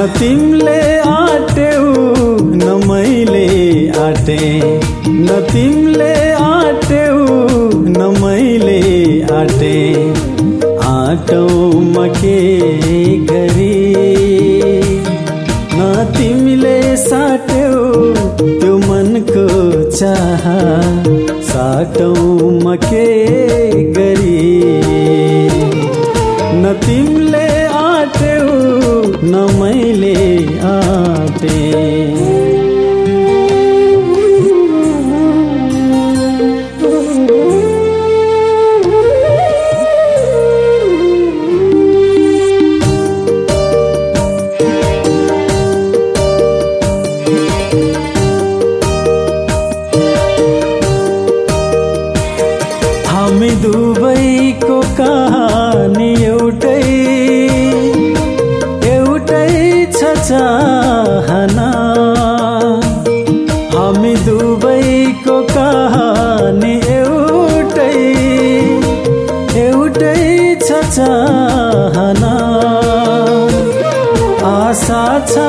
न तिमीले आट्यौ न मैले आटे। न तिमीले आट्यौ न मैले आटे। आटौ म के गरी न तिमीले साट्यौ त्यो मनको चाह। साटौ म के गरी न तिमीले आट्यौ मैले आटे हामी चाहना। हामी दुवैको कहानी एउटै एउटै छ चाहना। आशा छ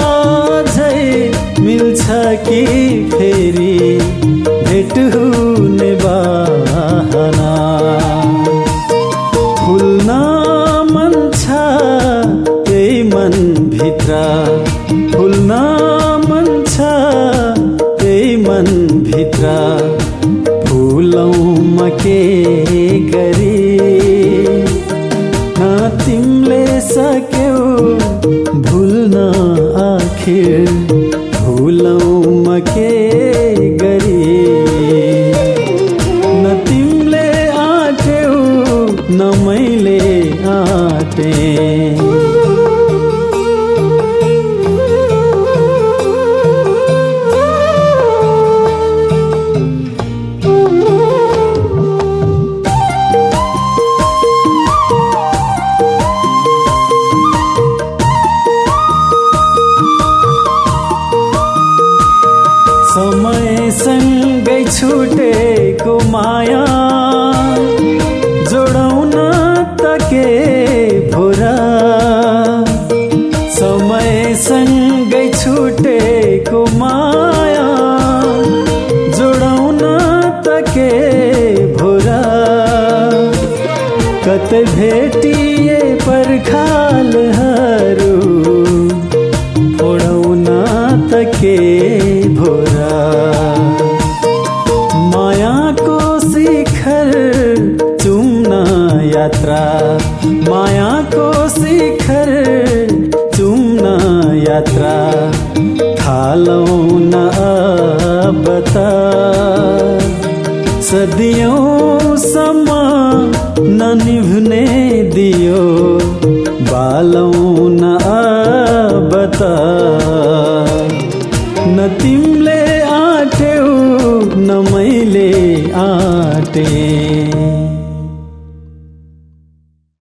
झै मिल्छ कि फेरि? मनभित्र फुलौँ म के गरी? न तिमीले सक्यौ भुल्न आखिर भुलौँ म के गरी? न तिमीले आट्यौ न मैले आटे। समयसँगै छुटेको माया जोडाउन त के भोरा। समयसँगै छुटेको माया जोडाउन त के भोरा। कतै भेटिए पर्खालहरू फोडाउन त के मायाको शिखर चुम्न यात्रा थालौन बता न निभने दियो बालौ न बता न तिमले आट्यौ न मैले आटे।